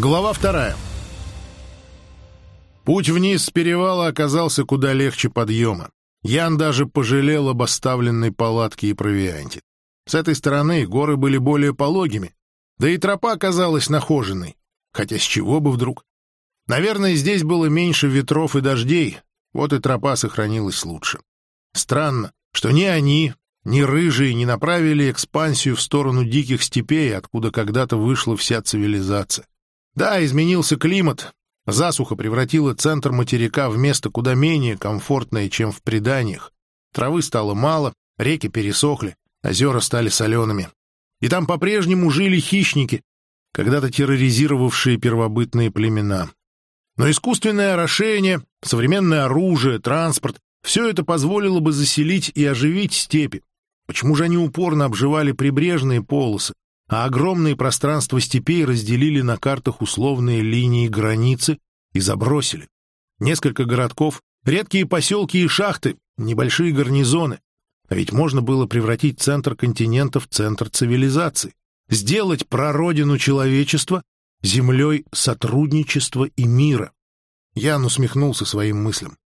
Глава вторая. Путь вниз с перевала оказался куда легче подъема. Ян даже пожалел об оставленной палатке и провианте. С этой стороны горы были более пологими, да и тропа казалась нахоженной. Хотя с чего бы вдруг? Наверное, здесь было меньше ветров и дождей, вот и тропа сохранилась лучше. Странно, что ни они, ни рыжие не направили экспансию в сторону диких степей, откуда когда-то вышла вся цивилизация. Да, изменился климат. Засуха превратила центр материка в место куда менее комфортное, чем в преданиях. Травы стало мало, реки пересохли, озера стали солеными. И там по-прежнему жили хищники, когда-то терроризировавшие первобытные племена. Но искусственное орошение, современное оружие, транспорт — все это позволило бы заселить и оживить степи. Почему же они упорно обживали прибрежные полосы, а огромные пространства степей разделили на картах условные линии границы и забросили? Несколько городков, редкие поселки и шахты, небольшие гарнизоны. А ведь можно было превратить центр континента в центр цивилизации, сделать прародину человечества землей сотрудничества и мира. Ян усмехнулся своим мыслям.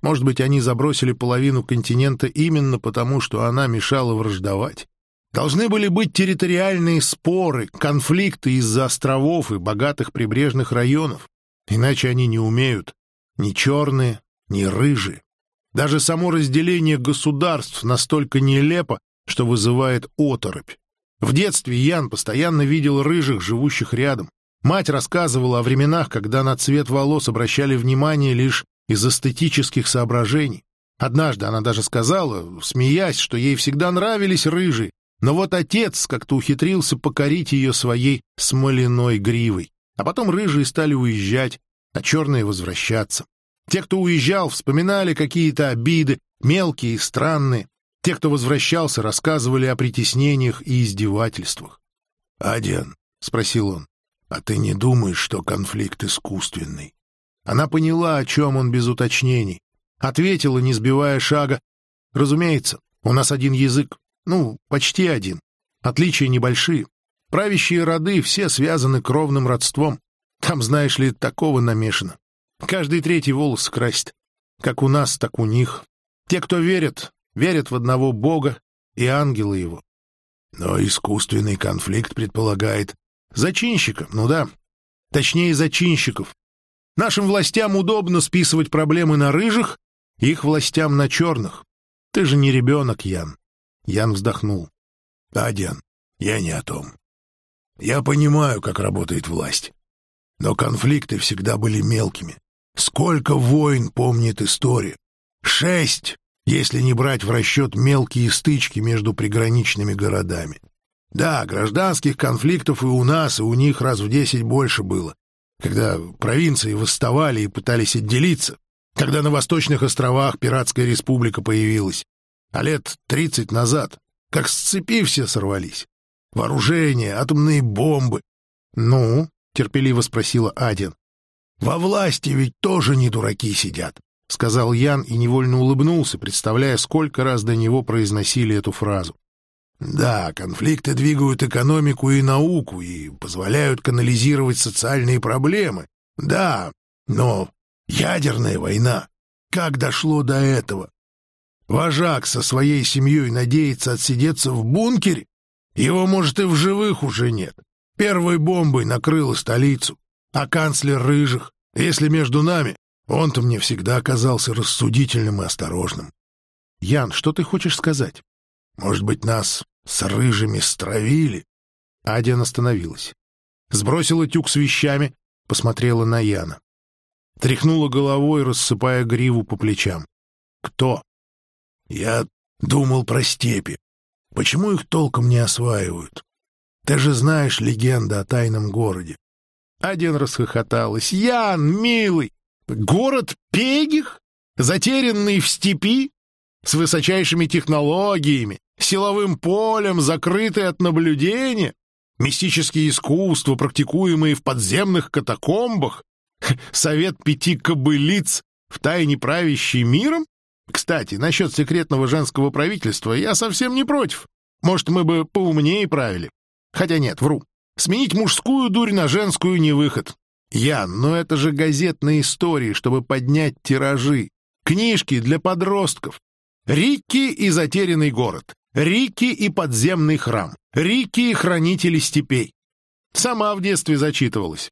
Может быть, они забросили половину континента именно потому, что она мешала враждовать. Должны были быть территориальные споры, конфликты из-за островов и богатых прибрежных районов. Иначе они не умеют. Ни черные, ни рыжие. Даже само разделение государств настолько нелепо, что вызывает оторопь. В детстве Ян постоянно видел рыжих, живущих рядом. Мать рассказывала о временах, когда на цвет волос обращали внимание лишь из эстетических соображений. Однажды она даже сказала, смеясь, что ей всегда нравились рыжие, но вот отец как-то ухитрился покорить ее своей смоляной гривой. А потом рыжие стали уезжать, а черные возвращаться. Те, кто уезжал, вспоминали какие-то обиды, мелкие и странные. Те, кто возвращался, рассказывали о притеснениях и издевательствах. «Адиан», — спросил он, — «а ты не думаешь, что конфликт искусственный?» Она поняла, о чем он без уточнений. Ответила, не сбивая шага. «Разумеется, у нас один язык. Ну, почти один. Отличия небольшие. Правящие роды все связаны кровным родством. Там, знаешь ли, такого намешано. Каждый третий волос красит. Как у нас, так у них. Те, кто верят, верят в одного Бога и ангела его. Но искусственный конфликт предполагает зачинщика, ну да. Точнее, зачинщиков. Нашим властям удобно списывать проблемы на рыжих, их властям на черных. Ты же не ребенок, Ян. Ян вздохнул. Адиан, я не о том. Я понимаю, как работает власть. Но конфликты всегда были мелкими. Сколько войн помнит история? Шесть, если не брать в расчет мелкие стычки между приграничными городами. Да, гражданских конфликтов и у нас, и у них раз в десять больше было когда провинции восставали и пытались отделиться, когда на Восточных островах Пиратская республика появилась, а лет тридцать назад, как с цепи все сорвались. Вооружение, атомные бомбы. — Ну? — терпеливо спросила Адин. — Во власти ведь тоже не дураки сидят, — сказал Ян и невольно улыбнулся, представляя, сколько раз до него произносили эту фразу. Да, конфликты двигают экономику и науку и позволяют канализировать социальные проблемы. Да, но ядерная война. Как дошло до этого? Вожак со своей семьей надеется отсидеться в бункере? Его, может, и в живых уже нет. Первой бомбой накрыла столицу. А канцлер Рыжих, если между нами, он-то мне всегда оказался рассудительным и осторожным. Ян, что ты хочешь сказать? Может быть, нас с рыжими стравили. Адиан остановилась. Сбросила тюк с вещами, посмотрела на Яна. Тряхнула головой, рассыпая гриву по плечам. «Кто?» «Я думал про степи. Почему их толком не осваивают? Ты же знаешь легенду о тайном городе». Адиан расхохоталась. «Ян, милый! Город Пегих? Затерянный в степи? С высочайшими технологиями, силовым полем, закрытый от наблюдения, мистические искусства, практикуемые в подземных катакомбах, совет пяти кобылиц, втайне правящий миром? Кстати, насчет секретного женского правительства я совсем не против. Может, мы бы поумнее правили. Хотя нет, вру. Сменить мужскую дурь на женскую не выход. Ян, но это же газетные истории, чтобы поднять тиражи. Книжки для подростков. Рикки и затерянный город. Рикки и подземный храм. Рикки и хранители степей. Сама в детстве зачитывалась.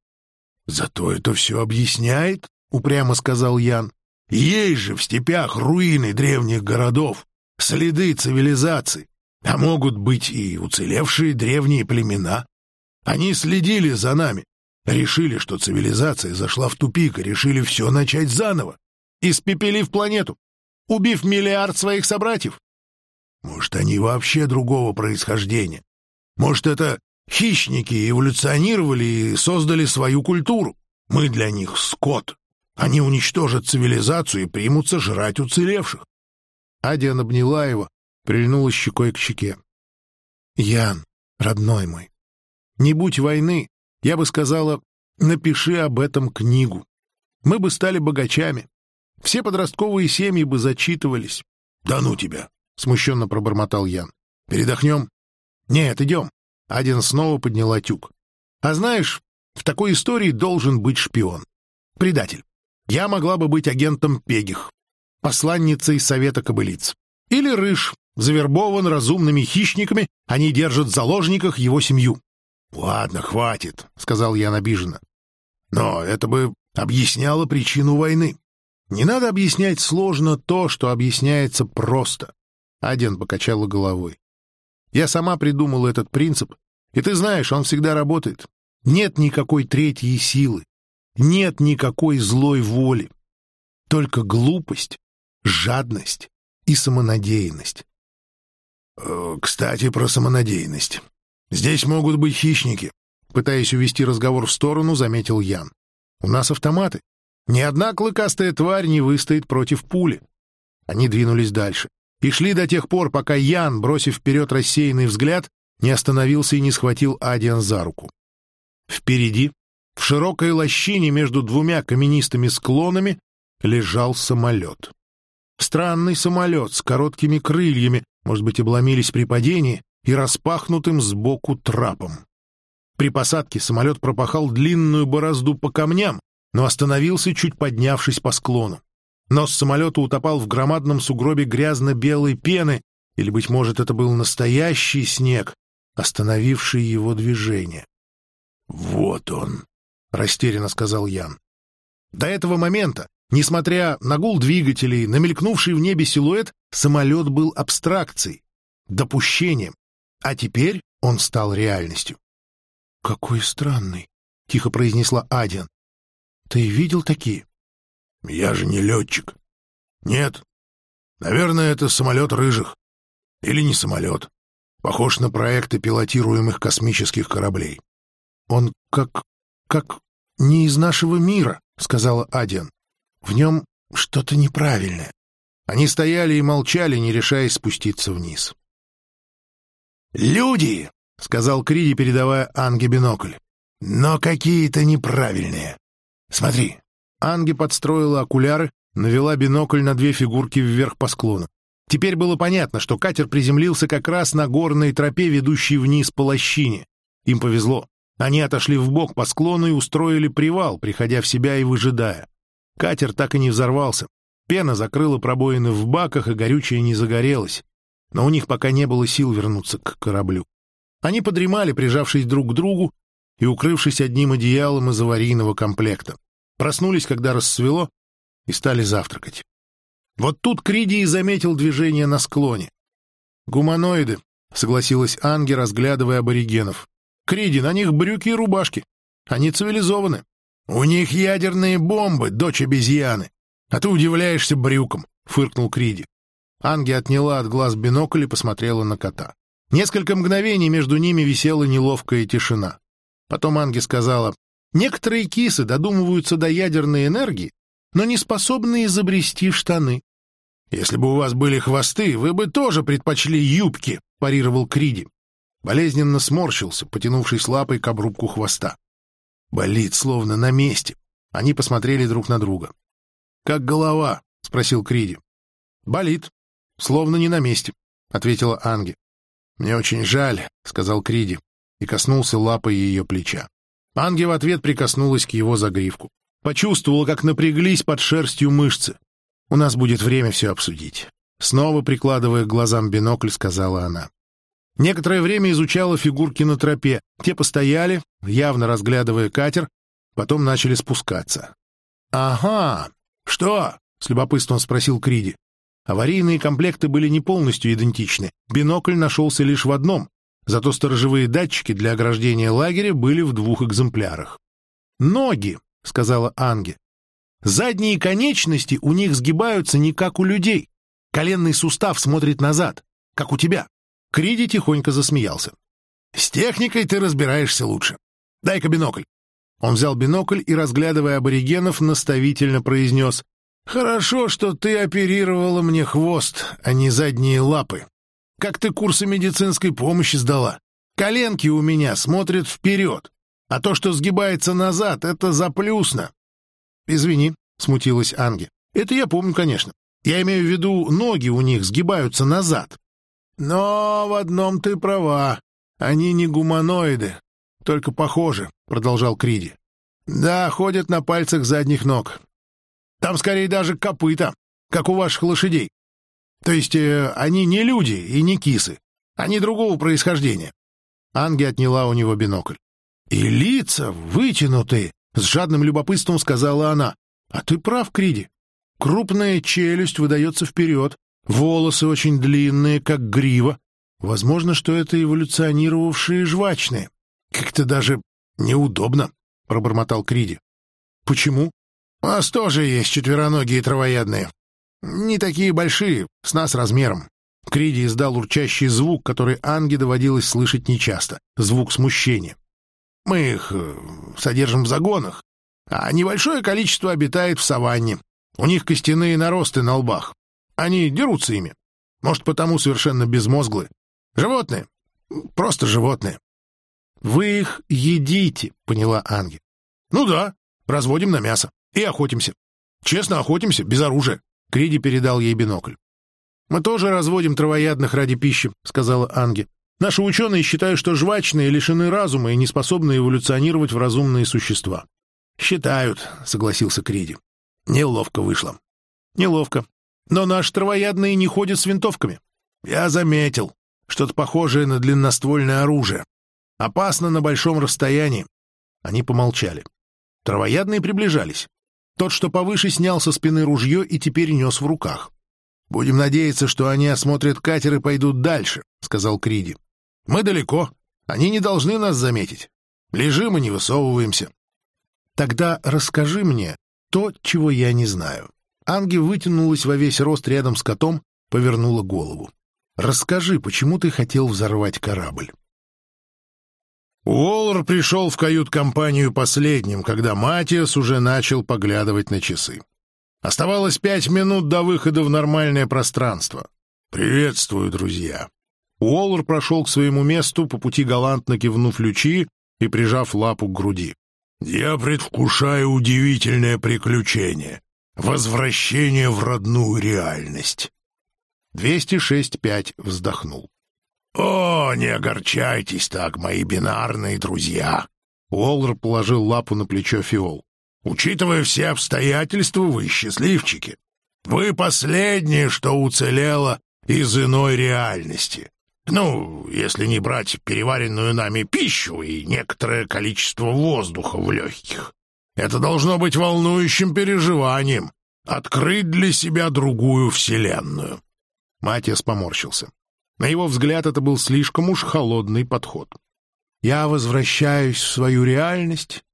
«Зато это все объясняет», — упрямо сказал Ян. «Есть же в степях руины древних городов, следы цивилизаций, а могут быть и уцелевшие древние племена. Они следили за нами, решили, что цивилизация зашла в тупик и решили все начать заново, испепелив планету, убив миллиард своих собратьев. Может, они вообще другого происхождения? Может, это хищники эволюционировали и создали свою культуру? Мы для них скот. Они уничтожат цивилизацию и примутся жрать уцелевших. Адиан обняла его, прильнула щекой к щеке. «Ян, родной мой, не будь войны, я бы сказала, напиши об этом книгу. Мы бы стали богачами. Все подростковые семьи бы зачитывались. Да ну тебя, смущенно пробормотал Ян. Передохнем? Нет, идем. Один снова подняла тюк. А знаешь, в такой истории должен быть шпион. Предатель. Я могла бы быть агентом Пегих, посланницей Совета Кобылиц. Или Рыж, завербован разумными хищниками, они держат в заложниках его семью. — Ладно, хватит, — сказал я обиженно. — Но это бы объясняло причину войны. Не надо объяснять сложно то, что объясняется просто. Аден покачала головой. Я сама придумала этот принцип, и ты знаешь, он всегда работает. Нет никакой третьей силы, нет никакой злой воли. Только глупость, жадность и самонадеянность. Э, «Кстати, про самонадеянность. Здесь могут быть хищники», — пытаясь увести разговор в сторону, заметил Ян. «У нас автоматы. Ни одна клыкастая тварь не выстоит против пули». Они двинулись дальше и шли до тех пор, пока Ян, бросив вперед рассеянный взгляд, не остановился и не схватил Адиан за руку. Впереди, в широкой лощине между двумя каменистыми склонами, лежал самолет. Странный самолет с короткими крыльями, может быть, обломились при падении, и распахнутым сбоку трапом. При посадке самолет пропахал длинную борозду по камням, но остановился, чуть поднявшись по склону. Нос самолета утопал в громадном сугробе грязно-белой пены, или, быть может, это был настоящий снег, остановивший его движение. «Вот он», — растерянно сказал Ян. До этого момента, несмотря на гул двигателей, на мелькнувший в небе силуэт, самолет был абстракцией, допущением, а теперь он стал реальностью. «Какой странный», — тихо произнесла Адиан. «Ты видел такие?» Я же не летчик. Нет. Наверное, это самолет рыжих. Или не самолет. Похож на проекты пилотируемых космических кораблей. Он как... как... не из нашего мира, сказала Адиан. В нем что-то неправильное. Они стояли и молчали, не решаясь спуститься вниз. «Люди!» — сказал Криди, передавая Анге бинокль. «Но какие-то неправильные. Смотри, Анги подстроила окуляры, навела бинокль на две фигурки вверх по склону. Теперь было понятно, что катер приземлился как раз на горной тропе, ведущей вниз по лощине. Им повезло. Они отошли вбок по склону и устроили привал, приходя в себя и выжидая. Катер так и не взорвался. Пена закрыла пробоины в баках, и горючее не загорелось. Но у них пока не было сил вернуться к кораблю. Они подремали, прижавшись друг к другу и укрывшись одним одеялом из аварийного комплекта. Проснулись, когда рассвело, и стали завтракать. Вот тут Криди и заметил движение на склоне. «Гуманоиды», — согласилась Анги, разглядывая аборигенов. «Криди, на них брюки и рубашки. Они цивилизованы. У них ядерные бомбы, дочь обезьяны. А ты удивляешься брюкам», — фыркнул Криди. Анги отняла от глаз бинокль и посмотрела на кота. Несколько мгновений между ними висела неловкая тишина. Потом Анги сказала, Некоторые кисы додумываются до ядерной энергии, но не способны изобрести штаны. «Если бы у вас были хвосты, вы бы тоже предпочли юбки», — парировал Криди. Болезненно сморщился, потянувшись лапой к обрубку хвоста. Болит, словно на месте. Они посмотрели друг на друга. «Как голова?» — спросил Криди. «Болит, словно не на месте», — ответила Анги. «Мне очень жаль», — сказал Криди и коснулся лапой ее плеча. Анги в ответ прикоснулась к его загривку. Почувствовала, как напряглись под шерстью мышцы. «У нас будет время все обсудить». Снова прикладывая к глазам бинокль, сказала она. Некоторое время изучала фигурки на тропе. Те постояли, явно разглядывая катер, потом начали спускаться. «Ага! Что?» — с любопытством спросил Криди. Аварийные комплекты были не полностью идентичны. Бинокль нашелся лишь в одном, зато сторожевые датчики для ограждения лагеря были в двух экземплярах. «Ноги!» — сказала Анге. «Задние конечности у них сгибаются не как у людей. Коленный сустав смотрит назад, как у тебя». Криди тихонько засмеялся. «С техникой ты разбираешься лучше. Дай-ка бинокль». Он взял бинокль и, разглядывая аборигенов, наставительно произнес «Хорошо, что ты оперировала мне хвост, а не задние лапы. Как ты курсы медицинской помощи сдала? Коленки у меня смотрят вперед, а то, что сгибается назад, это заплюсно». «Извини», — смутилась Анги. «Это я помню, конечно. Я имею в виду, ноги у них сгибаются назад». «Но в одном ты права. Они не гуманоиды, только похожи», — продолжал Криди. «Да, ходят на пальцах задних ног. Там скорее даже копыта, как у ваших лошадей. То есть э, они не люди и не кисы. Они другого происхождения. Анги отняла у него бинокль. «И лица вытянутые!» — с жадным любопытством сказала она. «А ты прав, Криди. Крупная челюсть выдается вперед, волосы очень длинные, как грива. Возможно, что это эволюционировавшие жвачные. Как-то даже неудобно», — пробормотал Криди. «Почему?» «У нас тоже есть четвероногие травоядные. Не такие большие, с нас размером. Криди издал урчащий звук, который Анге доводилось слышать нечасто. Звук смущения. Мы их э, содержим в загонах, а небольшое количество обитает в саванне. У них костяные наросты на лбах. Они дерутся ими. Может, потому совершенно безмозглые. Животные. Просто животные. «Вы их едите», — поняла Анги. «Ну да, разводим на мясо и охотимся. Честно охотимся, без оружия. Криди передал ей бинокль. «Мы тоже разводим травоядных ради пищи», — сказала Анги. «Наши ученые считают, что жвачные лишены разума и не способны эволюционировать в разумные существа». «Считают», — согласился Криди. «Неловко вышло». «Неловко. Но наши травоядные не ходят с винтовками». «Я заметил. Что-то похожее на длинноствольное оружие. Опасно на большом расстоянии». Они помолчали. Травоядные приближались. Тот, что повыше, снял со спины ружье и теперь нес в руках. «Будем надеяться, что они осмотрят катер и пойдут дальше», — сказал Криди. «Мы далеко. Они не должны нас заметить. Лежим и не высовываемся». «Тогда расскажи мне то, чего я не знаю». Анги вытянулась во весь рост рядом с котом, повернула голову. «Расскажи, почему ты хотел взорвать корабль?» Уоллер пришел в кают-компанию последним, когда Матиас уже начал поглядывать на часы. Оставалось пять минут до выхода в нормальное пространство. «Приветствую, друзья!» Уоллер прошел к своему месту, по пути галантно кивнув Лючи и прижав лапу к груди. «Я предвкушаю удивительное приключение. Возвращение в родную реальность». 206.5 вздохнул. «О, не огорчайтесь так, мои бинарные друзья!» Уоллер положил лапу на плечо Фиол. «Учитывая все обстоятельства, вы счастливчики. Вы последнее, что уцелело из иной реальности. Ну, если не брать переваренную нами пищу и некоторое количество воздуха в легких. Это должно быть волнующим переживанием — открыть для себя другую вселенную». Матиас поморщился. На его взгляд, это был слишком уж холодный подход. «Я возвращаюсь в свою реальность,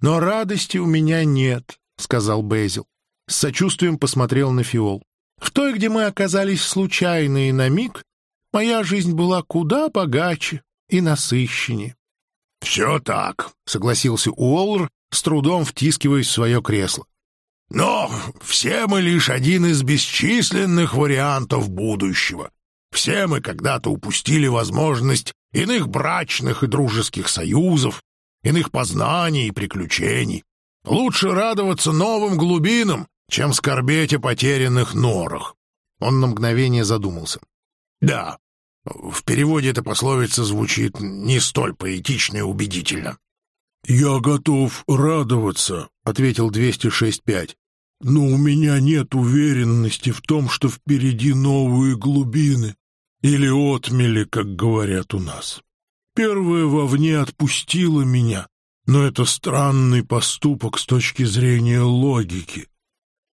но радости у меня нет», — сказал Безил. С сочувствием посмотрел на Фиол. «В той, где мы оказались случайно и на миг, моя жизнь была куда богаче и насыщеннее». «Все так», — согласился Уоллер, с трудом втискиваясь в свое кресло. «Но все мы лишь один из бесчисленных вариантов будущего, все мы когда-то упустили возможность иных брачных и дружеских союзов, иных познаний и приключений. Лучше радоваться новым глубинам, чем скорбеть о потерянных норах. Он на мгновение задумался. Да, в переводе эта пословица звучит не столь поэтично и убедительно. «Я готов радоваться», — ответил 206.5. «Но у меня нет уверенности в том, что впереди новые глубины, или отмели, как говорят у нас. Первое вовне отпустило меня, но это странный поступок с точки зрения логики».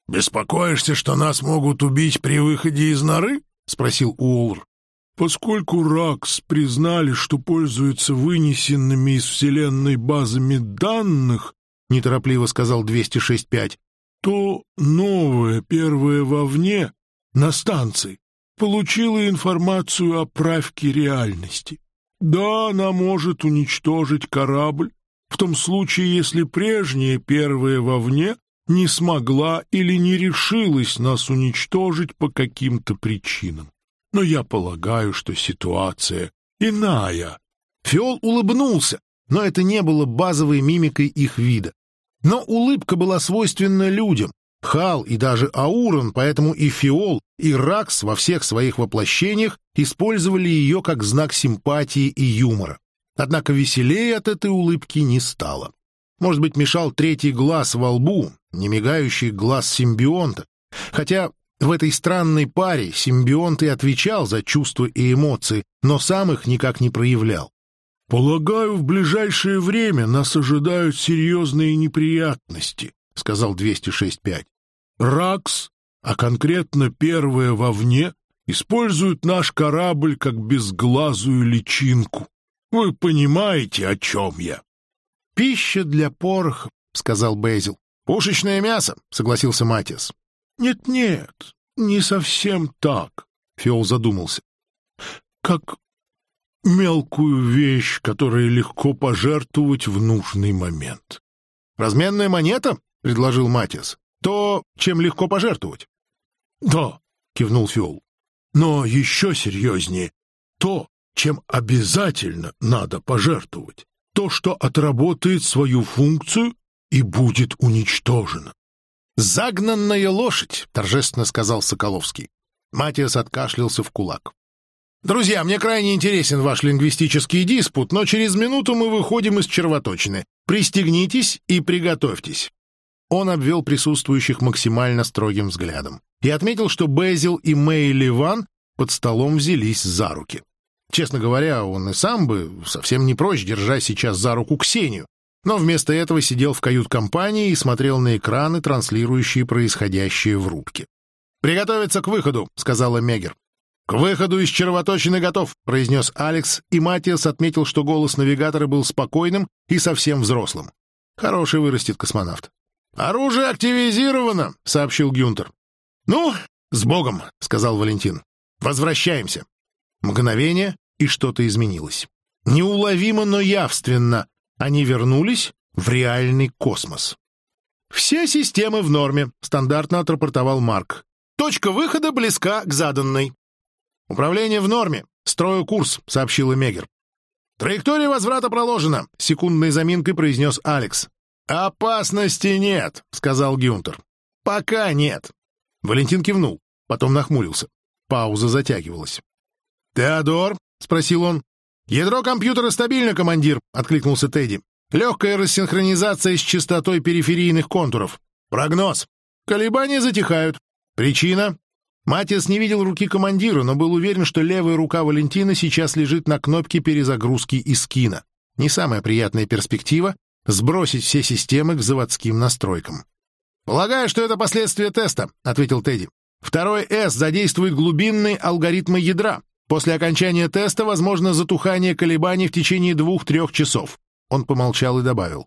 «Беспокоишься, что нас могут убить при выходе из норы?» — спросил Уолр. Поскольку РАКС признали, что пользуются вынесенными из Вселенной базами данных, неторопливо сказал 206.5, то новое, первое вовне, на станции, получила информацию о правке реальности. Да, она может уничтожить корабль, в том случае, если прежнее первое вовне не смогла или не решилась нас уничтожить по каким-то причинам но я полагаю, что ситуация иная». Фиол улыбнулся, но это не было базовой мимикой их вида. Но улыбка была свойственна людям. Хал и даже Аурон, поэтому и Фиол, и Ракс во всех своих воплощениях использовали ее как знак симпатии и юмора. Однако веселее от этой улыбки не стало. Может быть, мешал третий глаз во лбу, не мигающий глаз симбионта. Хотя в этой странной паре симбионт и отвечал за чувства и эмоции, но сам их никак не проявлял. «Полагаю, в ближайшее время нас ожидают серьезные неприятности», — сказал 206.5. «Ракс, а конкретно первое вовне, используют наш корабль как безглазую личинку. Вы понимаете, о чем я?» «Пища для пороха», — сказал Бейзил. «Пушечное мясо», — согласился Матиас. «Нет-нет, не совсем так», — Фиол задумался. «Как мелкую вещь, которой легко пожертвовать в нужный момент». «Разменная монета?» — предложил Матиас. «То, чем легко пожертвовать». «Да», — кивнул Фиол. «Но еще серьезнее то, чем обязательно надо пожертвовать. То, что отработает свою функцию и будет уничтожено. «Загнанная лошадь!» — торжественно сказал Соколовский. Матиас откашлялся в кулак. «Друзья, мне крайне интересен ваш лингвистический диспут, но через минуту мы выходим из червоточины. Пристегнитесь и приготовьтесь». Он обвел присутствующих максимально строгим взглядом и отметил, что Безил и Мэй Ливан под столом взялись за руки. Честно говоря, он и сам бы совсем не прочь, держа сейчас за руку Ксению, но вместо этого сидел в кают-компании и смотрел на экраны, транслирующие происходящее в рубке. «Приготовиться к выходу», — сказала Мегер. «К выходу из червоточины готов», — произнес Алекс, и Матиас отметил, что голос навигатора был спокойным и совсем взрослым. Хороший вырастет космонавт. «Оружие активизировано», — сообщил Гюнтер. «Ну, с Богом», — сказал Валентин. «Возвращаемся». Мгновение, и что-то изменилось. Неуловимо, но явственно они вернулись в реальный космос. «Все системы в норме», — стандартно отрапортовал Марк. «Точка выхода близка к заданной». «Управление в норме. Строю курс», — сообщила Мегер. «Траектория возврата проложена», — секундной заминкой произнес Алекс. «Опасности нет», — сказал Гюнтер. «Пока нет». Валентин кивнул, потом нахмурился. Пауза затягивалась. «Теодор?» — спросил он. «Ядро компьютера стабильно, командир», — откликнулся Тедди. «Легкая рассинхронизация с частотой периферийных контуров. Прогноз. Колебания затихают. Причина?» Матиас не видел руки командира, но был уверен, что левая рука Валентина сейчас лежит на кнопке перезагрузки из скина. Не самая приятная перспектива — сбросить все системы к заводским настройкам. «Полагаю, что это последствия теста», — ответил Тедди. «Второй «С» задействует глубинные алгоритмы ядра. После окончания теста возможно затухание колебаний в течение двух-трех часов. Он помолчал и добавил.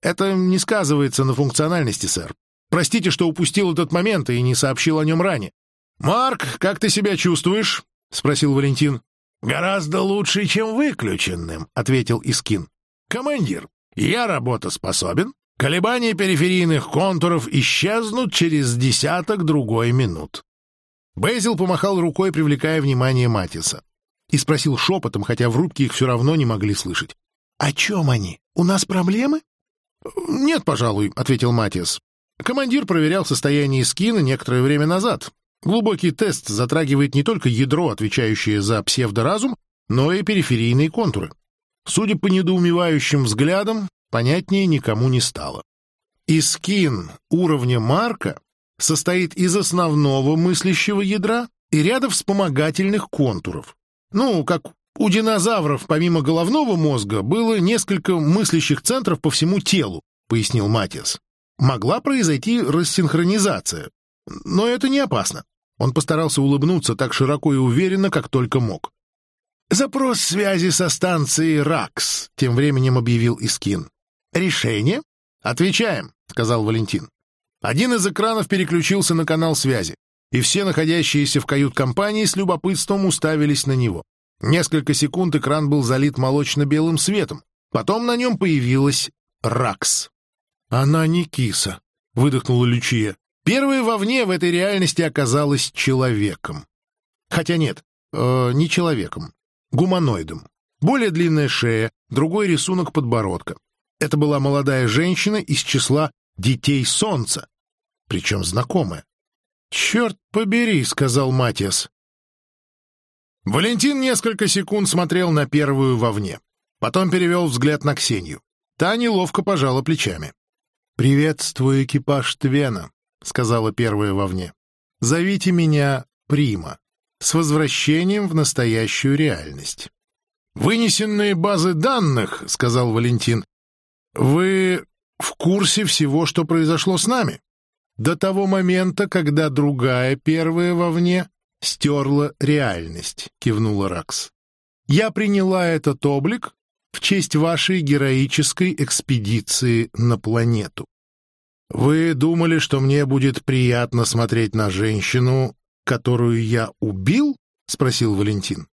Это не сказывается на функциональности, сэр. Простите, что упустил этот момент и не сообщил о нем ранее. «Марк, как ты себя чувствуешь?» — спросил Валентин. «Гораздо лучше, чем выключенным», — ответил Искин. «Командир, я работоспособен. Колебания периферийных контуров исчезнут через десяток другой минут. Бейзил помахал рукой, привлекая внимание Матиса. И спросил шепотом, хотя в рубке их все равно не могли слышать. «О чем они? У нас проблемы?» «Нет, пожалуй», — ответил Матиас. «Командир проверял состояние скина некоторое время назад. Глубокий тест затрагивает не только ядро, отвечающее за псевдоразум, но и периферийные контуры. Судя по недоумевающим взглядам, понятнее никому не стало. Искин уровня Марка состоит из основного мыслящего ядра и ряда вспомогательных контуров. Ну, как у динозавров помимо головного мозга было несколько мыслящих центров по всему телу, пояснил Матиас. Могла произойти рассинхронизация, но это не опасно. Он постарался улыбнуться так широко и уверенно, как только мог. «Запрос связи со станцией РАКС», — тем временем объявил Искин. «Решение?» «Отвечаем», — сказал Валентин. Один из экранов переключился на канал связи, и все находящиеся в кают-компании с любопытством уставились на него. Несколько секунд экран был залит молочно-белым светом. Потом на нем появилась РАКС. «Она не киса», — выдохнула Лючия. Первая вовне в этой реальности оказалась человеком. Хотя нет, э, не человеком гуманоидом. Более длинная шея, другой рисунок подбородка. Это была молодая женщина из числа «детей солнца», причем знакомая. «Черт побери», — сказал Матиас. Валентин несколько секунд смотрел на первую вовне. Потом перевел взгляд на Ксению. Та неловко пожала плечами. «Приветствую экипаж Твена», — сказала первая вовне. «Зовите меня Прима» с возвращением в настоящую реальность. «Вынесенные базы данных», — сказал Валентин, — «вы в курсе всего, что произошло с нами? До того момента, когда другая первая вовне стерла реальность», — кивнула Ракс. «Я приняла этот облик в честь вашей героической экспедиции на планету. Вы думали, что мне будет приятно смотреть на женщину, которую я убил?» — спросил Валентин.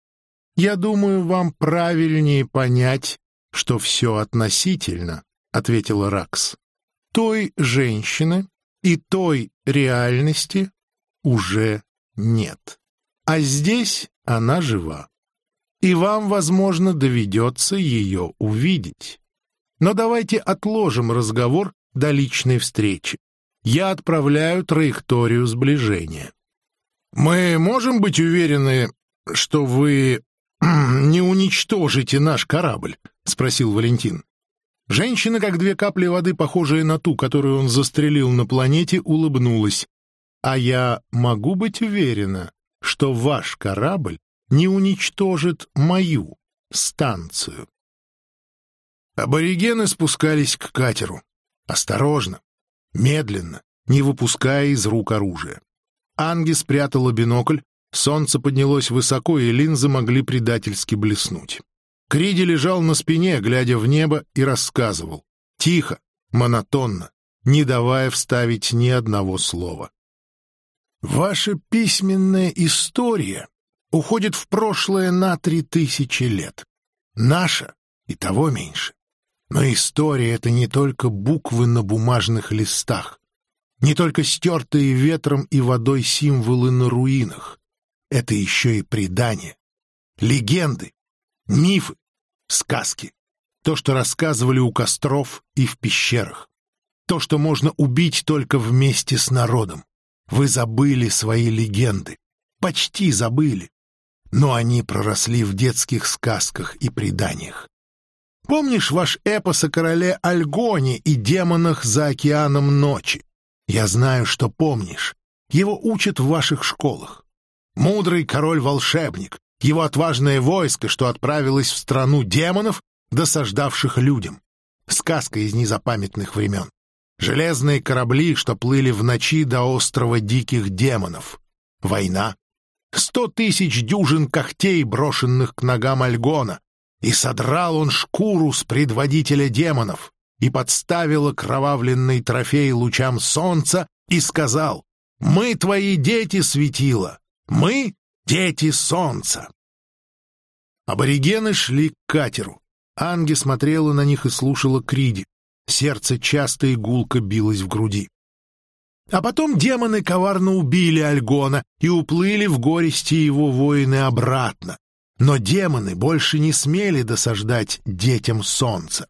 «Я думаю, вам правильнее понять, что все относительно», — ответила Ракс. «Той женщины и той реальности уже нет. А здесь она жива. И вам, возможно, доведется ее увидеть. Но давайте отложим разговор до личной встречи. Я отправляю траекторию сближения. «Мы можем быть уверены, что вы не уничтожите наш корабль?» — спросил Валентин. Женщина, как две капли воды, похожая на ту, которую он застрелил на планете, улыбнулась. «А я могу быть уверена, что ваш корабль не уничтожит мою станцию?» Аборигены спускались к катеру. Осторожно, медленно, не выпуская из рук оружия. Анги спрятала бинокль, солнце поднялось высоко, и линзы могли предательски блеснуть. Криди лежал на спине, глядя в небо, и рассказывал. Тихо, монотонно, не давая вставить ни одного слова. «Ваша письменная история уходит в прошлое на три тысячи лет. Наша и того меньше. Но история — это не только буквы на бумажных листах. Не только стертые ветром и водой символы на руинах. Это еще и предания, легенды, мифы, сказки. То, что рассказывали у костров и в пещерах. То, что можно убить только вместе с народом. Вы забыли свои легенды. Почти забыли. Но они проросли в детских сказках и преданиях. Помнишь ваш эпос о короле Альгоне и демонах за океаном ночи? Я знаю, что помнишь. Его учат в ваших школах. Мудрый король-волшебник, его отважное войско, что отправилось в страну демонов, досаждавших людям. Сказка из незапамятных времен. Железные корабли, что плыли в ночи до острова диких демонов. Война. Сто тысяч дюжин когтей, брошенных к ногам Альгона. И содрал он шкуру с предводителя демонов и подставил окровавленный трофей лучам солнца и сказал, «Мы твои дети, светила, мы дети солнца». Аборигены шли к катеру. Анги смотрела на них и слушала Криди. Сердце часто и гулко билось в груди. А потом демоны коварно убили Альгона и уплыли в горести его воины обратно. Но демоны больше не смели досаждать детям солнца.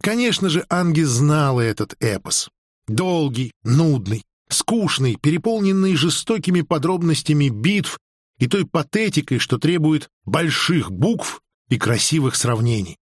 Конечно же, Анги знала этот эпос. Долгий, нудный, скучный, переполненный жестокими подробностями битв и той патетикой, что требует больших букв и красивых сравнений.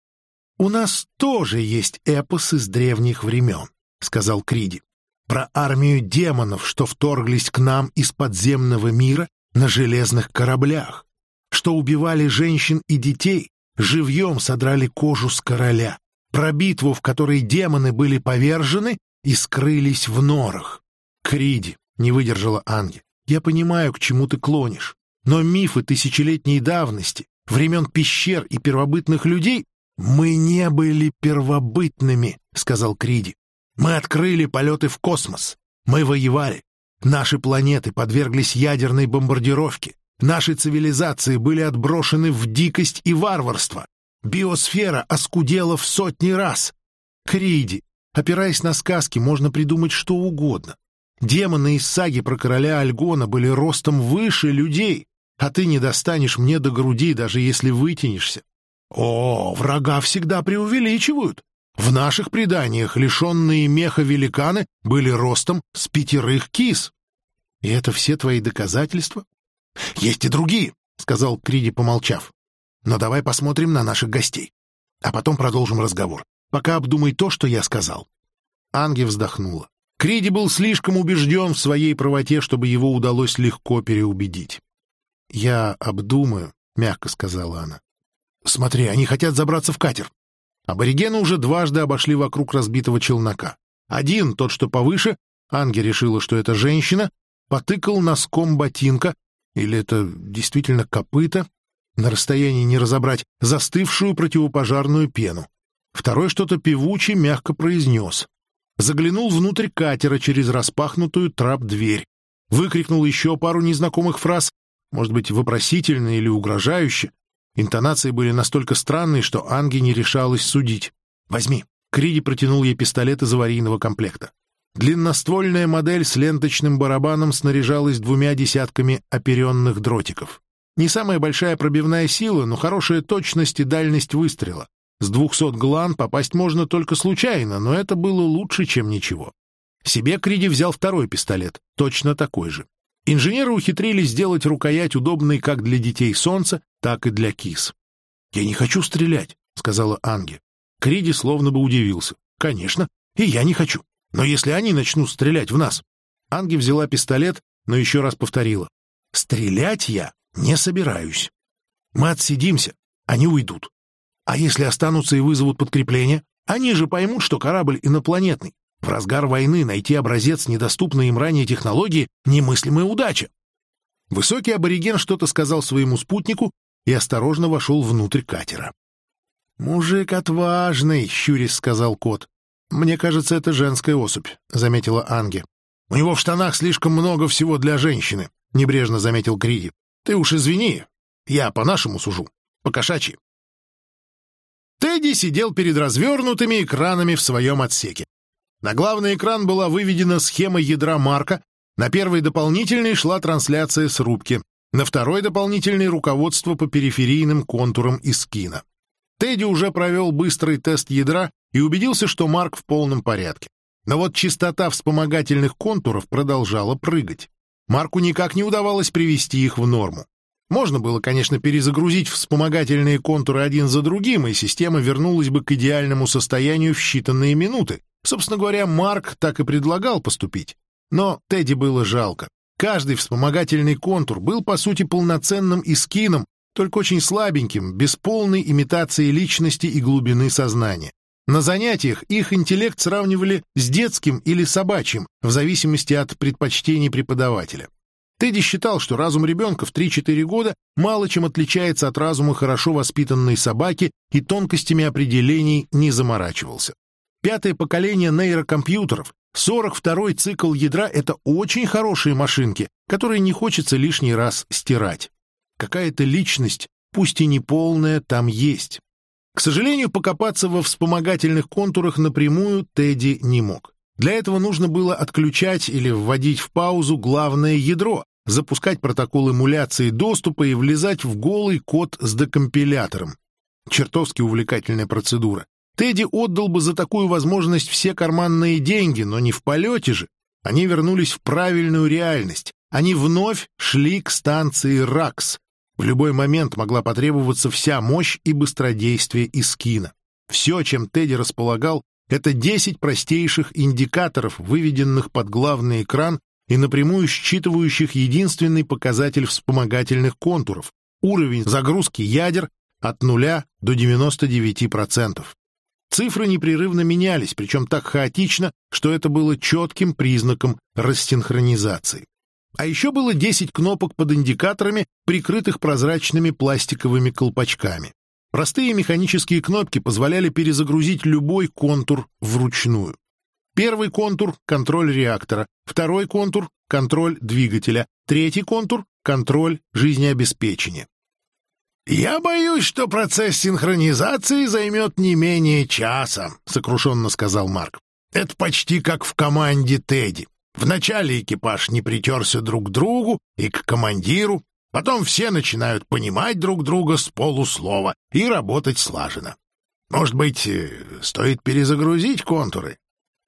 «У нас тоже есть эпос из древних времен», — сказал Криди. «Про армию демонов, что вторглись к нам из подземного мира на железных кораблях, что убивали женщин и детей, живьем содрали кожу с короля, про битву, в которой демоны были повержены и скрылись в норах. Криди, не выдержала Анги, я понимаю, к чему ты клонишь, но мифы тысячелетней давности, времен пещер и первобытных людей «Мы не были первобытными», — сказал Криди. «Мы открыли полеты в космос. Мы воевали. Наши планеты подверглись ядерной бомбардировке. Наши цивилизации были отброшены в дикость и варварство. Биосфера оскудела в сотни раз. Криди, опираясь на сказки, можно придумать что угодно. Демоны из саги про короля Альгона были ростом выше людей, а ты не достанешь мне до груди, даже если вытянешься. О, врага всегда преувеличивают. В наших преданиях лишенные меха великаны были ростом с пятерых кис. И это все твои доказательства? Есть и другие, — сказал Криди, помолчав. Но давай посмотрим на наших гостей. А потом продолжим разговор. Пока обдумай то, что я сказал. Анги вздохнула. Криди был слишком убежден в своей правоте, чтобы его удалось легко переубедить. «Я обдумаю», — мягко сказала она. «Смотри, они хотят забраться в катер». Аборигены уже дважды обошли вокруг разбитого челнока. Один, тот, что повыше, Анги решила, что это женщина, потыкал носком ботинка, или это действительно копыта, на расстоянии не разобрать, застывшую противопожарную пену. Второй что-то певуче мягко произнес. Заглянул внутрь катера через распахнутую трап-дверь. Выкрикнул еще пару незнакомых фраз, может быть, вопросительно или угрожающе. Интонации были настолько странные, что Анги не решалась судить. «Возьми». Криди протянул ей пистолет из аварийного комплекта. Длинноствольная модель с ленточным барабаном снаряжалась двумя десятками оперенных дротиков. Не самая большая пробивная сила, но хорошая точность и дальность выстрела. С двухсот глан попасть можно только случайно, но это было лучше, чем ничего. Себе Криди взял второй пистолет, точно такой же. Инженеры ухитрились сделать рукоять удобной как для детей солнца, так и для кис. «Я не хочу стрелять», — сказала Анге. Криди словно бы удивился. «Конечно, и я не хочу. Но если они начнут стрелять в нас...» Анги взяла пистолет, но еще раз повторила. «Стрелять я не собираюсь. Мы отсидимся, они уйдут. А если останутся и вызовут подкрепление, они же поймут, что корабль инопланетный. В разгар войны найти образец недоступной им ранее технологии — немыслимая удача. Высокий абориген что-то сказал своему спутнику и осторожно вошел внутрь катера. «Мужик отважный», — щурясь сказал кот. «Мне кажется, это женская особь», — заметила Анге. «У него в штанах слишком много всего для женщины», — небрежно заметил Криди. «Ты уж извини, я по-нашему сужу, по-кошачьи». Тедди сидел перед развернутыми экранами в своем отсеке. На главный экран была выведена схема ядра Марка, на первой дополнительной шла трансляция с рубки, на второй дополнительной руководство по периферийным контурам из кино. Тедди уже провел быстрый тест ядра и убедился, что Марк в полном порядке. Но вот частота вспомогательных контуров продолжала прыгать. Марку никак не удавалось привести их в норму. Можно было, конечно, перезагрузить вспомогательные контуры один за другим, и система вернулась бы к идеальному состоянию в считанные минуты. Собственно говоря, Марк так и предлагал поступить. Но Тедди было жалко. Каждый вспомогательный контур был, по сути, полноценным искином, только очень слабеньким, без полной имитации личности и глубины сознания. На занятиях их интеллект сравнивали с детским или собачьим, в зависимости от предпочтений преподавателя. Тедди считал, что разум ребенка в 3-4 года мало чем отличается от разума хорошо воспитанной собаки и тонкостями определений не заморачивался. Пятое поколение нейрокомпьютеров, 42-й цикл ядра — это очень хорошие машинки, которые не хочется лишний раз стирать. Какая-то личность, пусть и не полная, там есть. К сожалению, покопаться во вспомогательных контурах напрямую Тедди не мог. Для этого нужно было отключать или вводить в паузу главное ядро, запускать протокол эмуляции доступа и влезать в голый код с декомпилятором. Чертовски увлекательная процедура. Тедди отдал бы за такую возможность все карманные деньги, но не в полете же. Они вернулись в правильную реальность. Они вновь шли к станции РАКС. В любой момент могла потребоваться вся мощь и быстродействие Искина. Все, чем Тедди располагал, это 10 простейших индикаторов, выведенных под главный экран и напрямую считывающих единственный показатель вспомогательных контуров — уровень загрузки ядер от 0 до 99%. Цифры непрерывно менялись, причем так хаотично, что это было четким признаком рассинхронизации. А еще было 10 кнопок под индикаторами, прикрытых прозрачными пластиковыми колпачками. Простые механические кнопки позволяли перезагрузить любой контур вручную. Первый контур — контроль реактора, второй контур — контроль двигателя, третий контур — контроль жизнеобеспечения. «Я боюсь, что процесс синхронизации займет не менее часа», — сокрушенно сказал Марк. «Это почти как в команде Тедди. Вначале экипаж не притерся друг к другу и к командиру, потом все начинают понимать друг друга с полуслова и работать слаженно. Может быть, э, стоит перезагрузить контуры?»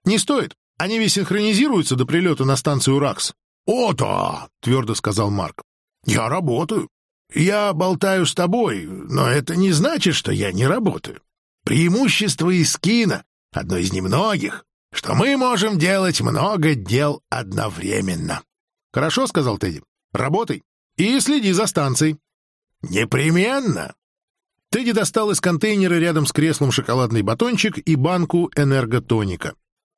«Не стоит. Они ведь синхронизируются до прилета на станцию РАКС». «О, да!» — твердо сказал Марк. «Я работаю. Я болтаю с тобой, но это не значит, что я не работаю. Преимущество Искина — одно из немногих, что мы можем делать много дел одновременно. — Хорошо, — сказал Тедди. — Работай и следи за станцией. — Непременно. Тедди достал из контейнера рядом с креслом шоколадный батончик и банку энерготоника.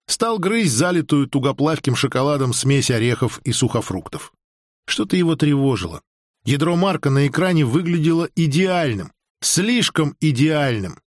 Стал грызть залитую тугоплавким шоколадом смесь орехов и сухофруктов. Что-то его тревожило. Ядро Марка на экране выглядело идеальным, слишком идеальным.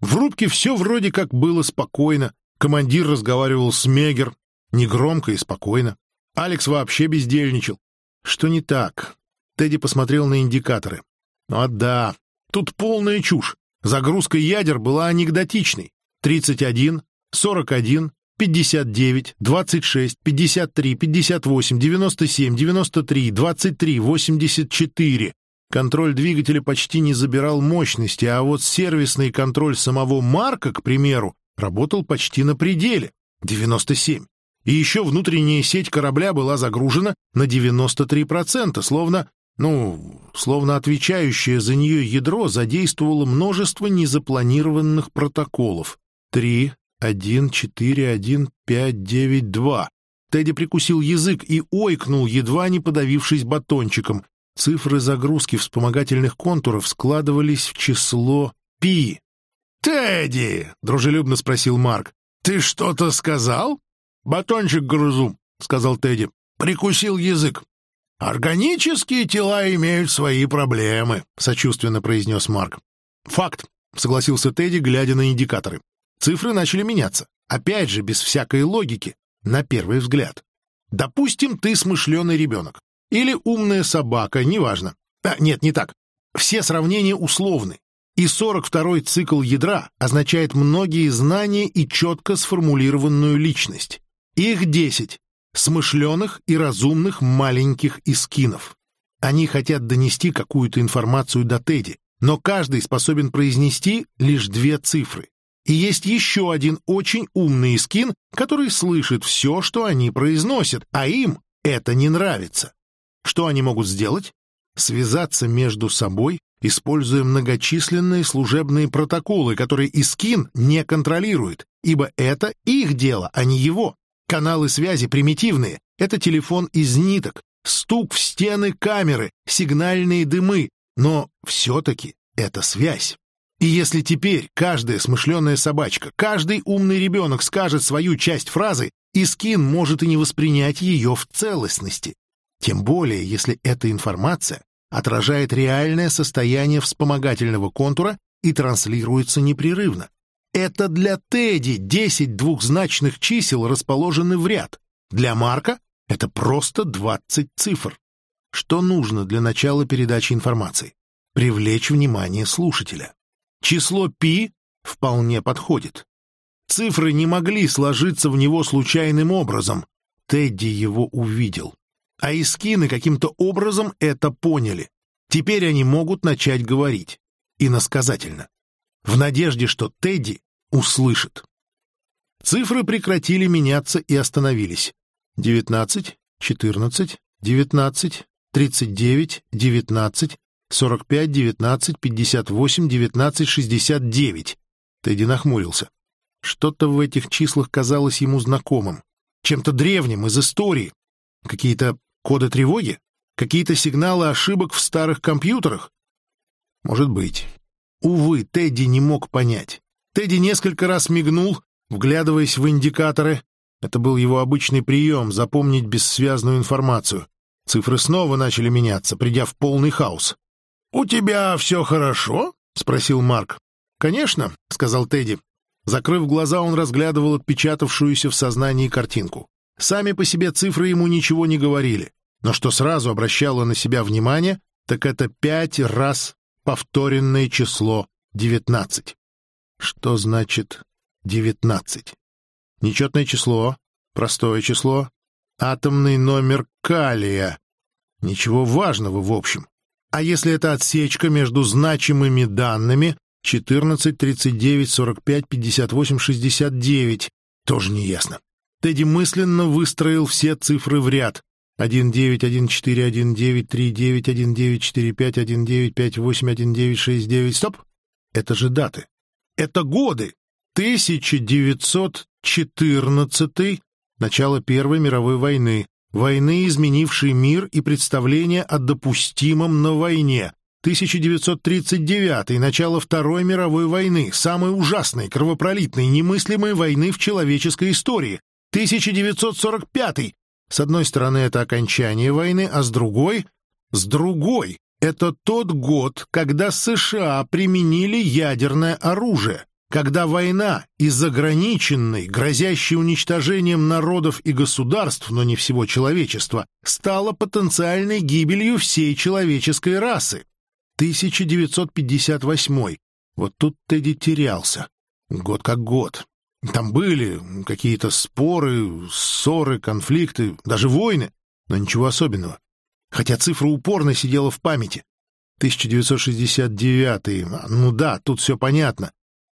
В рубке все вроде как было спокойно, командир разговаривал с Мегер, негромко и спокойно. Алекс вообще бездельничал. Что не так? Тедди посмотрел на индикаторы. А да, тут полная чушь. Загрузка ядер была анекдотичной. 31, 41, 59, 26, 53, 58, 97, 93, 23, 84. Контроль двигателя почти не забирал мощности, а вот сервисный контроль самого Марка, к примеру, работал почти на пределе — 97. И еще внутренняя сеть корабля была загружена на 93%, словно, ну, словно отвечающее за нее ядро задействовало множество незапланированных протоколов. Три, один, четыре, один, пять, девять, два. Тедди прикусил язык и ойкнул, едва не подавившись батончиком. Цифры загрузки вспомогательных контуров складывались в число пи. «Тедди!» — дружелюбно спросил Марк. «Ты что-то сказал?» «Батончик грызу», — сказал Тедди. «Прикусил язык». «Органические тела имеют свои проблемы», — сочувственно произнес Марк. «Факт», — согласился Тедди, глядя на индикаторы. Цифры начали меняться. Опять же, без всякой логики, на первый взгляд. Допустим, ты смышленый ребенок. Или умная собака, неважно. А, нет, не так. Все сравнения условны. И 42-й цикл ядра означает многие знания и четко сформулированную личность. Их 10. Смышленых и разумных маленьких искинов. Они хотят донести какую-то информацию до Теди, но каждый способен произнести лишь две цифры. И есть еще один очень умный скин, который слышит все, что они произносят, а им это не нравится. Что они могут сделать? Связаться между собой, используя многочисленные служебные протоколы, которые Искин не контролирует, ибо это их дело, а не его. Каналы связи примитивные, это телефон из ниток, стук в стены камеры, сигнальные дымы, но все-таки это связь. И если теперь каждая смышленая собачка, каждый умный ребенок скажет свою часть фразы, Искин может и не воспринять ее в целостности. Тем более, если эта информация отражает реальное состояние вспомогательного контура и транслируется непрерывно. Это для Тедди 10 двухзначных чисел расположены в ряд. Для Марка это просто 20 цифр. Что нужно для начала передачи информации? Привлечь внимание слушателя. Число π вполне подходит. Цифры не могли сложиться в него случайным образом. Тедди его увидел. А искины каким-то образом это поняли. Теперь они могут начать говорить. Иносказательно. В надежде, что Тедди услышит. Цифры прекратили меняться и остановились. 19, 14, 19, 39, 19, 45, 19, 58, 19, 69. Тедди нахмурился. Что-то в этих числах казалось ему знакомым. Чем-то древним, из истории. Какие-то коды тревоги? Какие-то сигналы ошибок в старых компьютерах? Может быть. Увы, Тедди не мог понять. Тедди несколько раз мигнул, вглядываясь в индикаторы. Это был его обычный прием — запомнить бессвязную информацию. Цифры снова начали меняться, придя в полный хаос. «У тебя все хорошо?» — спросил Марк. «Конечно», — сказал Тедди. Закрыв глаза, он разглядывал отпечатавшуюся в сознании картинку. Сами по себе цифры ему ничего не говорили. Но что сразу обращало на себя внимание, так это пять раз повторенное число девятнадцать. Что значит девятнадцать? Нечетное число, простое число, атомный номер калия. Ничего важного в общем. А если это отсечка между значимыми данными 14, 39, 45, 58, 69, тоже неясно. Тедди мысленно выстроил все цифры в ряд. 1, 9, 1, 4, 1, 9, 3, 9, 1, 9, 4, 5, 1, 9, 5, 8, 1, 9, 6, 9. Стоп! Это же даты. Это годы. 1914, начало Первой мировой войны, войны, изменившей мир и представление о допустимом на войне. 1939 начало Второй мировой войны, самой ужасной, кровопролитной, немыслимой войны в человеческой истории. 1945 С одной стороны, это окончание войны, а с другой... С другой, это тот год, когда США применили ядерное оружие когда война из ограниченной, грозящей уничтожением народов и государств, но не всего человечества, стала потенциальной гибелью всей человеческой расы. 1958. Вот тут Тедди терялся. Год как год. Там были какие-то споры, ссоры, конфликты, даже войны, но ничего особенного. Хотя цифра упорно сидела в памяти. 1969. Ну да, тут все понятно.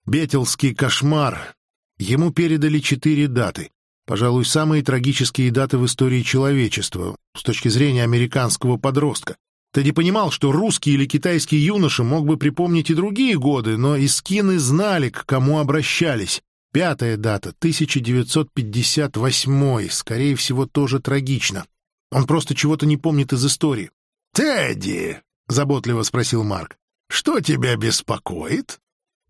Бетелский кошмар. Ему передали четыре даты. Пожалуй, самые трагические даты в истории человечества с точки зрения американского подростка. Тедди понимал, что русский или китайский юноша мог бы припомнить и другие годы, но искины знали, к кому обращались. Пятая дата, 1958, скорее всего, тоже трагично. Он просто чего-то не помнит из истории. «Тедди!» — заботливо спросил Марк. «Что тебя беспокоит?»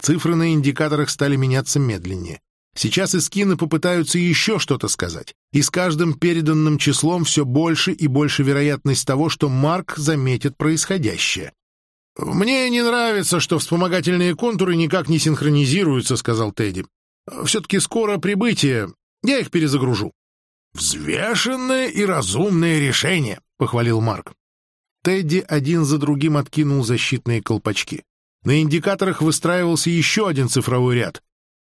Цифры на индикаторах стали меняться медленнее. Сейчас эскины попытаются еще что-то сказать, и с каждым переданным числом все больше и больше вероятность того, что Марк заметит происходящее. «Мне не нравится, что вспомогательные контуры никак не синхронизируются», — сказал Тедди. «Все-таки скоро прибытие. Я их перезагружу». «Взвешенное и разумное решение», — похвалил Марк. Тедди один за другим откинул защитные колпачки. На индикаторах выстраивался еще один цифровой ряд.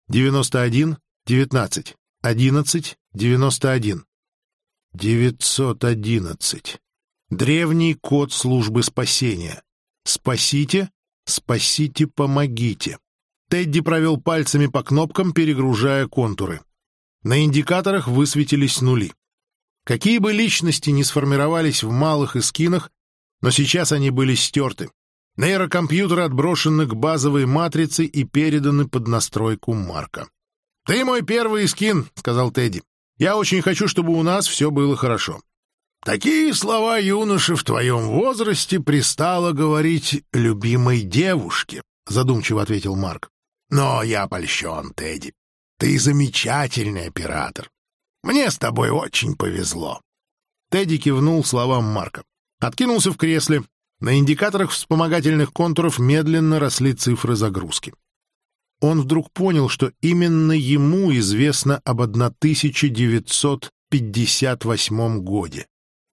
91, 19, 11, 91. 911. Древний код службы спасения. Спасите, спасите, помогите. Тедди провел пальцами по кнопкам, перегружая контуры. На индикаторах высветились нули. Какие бы личности ни сформировались в малых эскинах, но сейчас они были стерты. Нейрокомпьютеры отброшены к базовой матрице и переданы под настройку Марка. «Ты мой первый скин», — сказал Тедди. «Я очень хочу, чтобы у нас все было хорошо». «Такие слова юноши в твоем возрасте пристало говорить любимой девушке», — задумчиво ответил Марк. «Но я польщен, Тедди. Ты замечательный оператор. Мне с тобой очень повезло». Тедди кивнул словам Марка. Откинулся в кресле, на индикаторах вспомогательных контуров медленно росли цифры загрузки. Он вдруг понял, что именно ему известно об 1958 годе.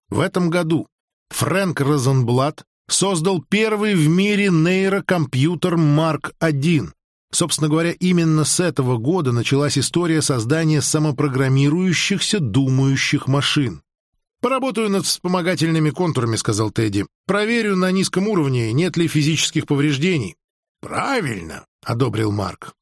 В этом году Фрэнк Розенблат создал первый в мире нейрокомпьютер Марк-1. Собственно говоря, именно с этого года началась история создания самопрограммирующихся думающих машин. «Поработаю над вспомогательными контурами», — сказал Тедди. «Проверю на низком уровне, нет ли физических повреждений». «Правильно», — одобрил Марк.